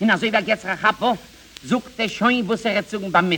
in a so wie jetzt Rachapo, sucht er schon, wo sie erzogen beim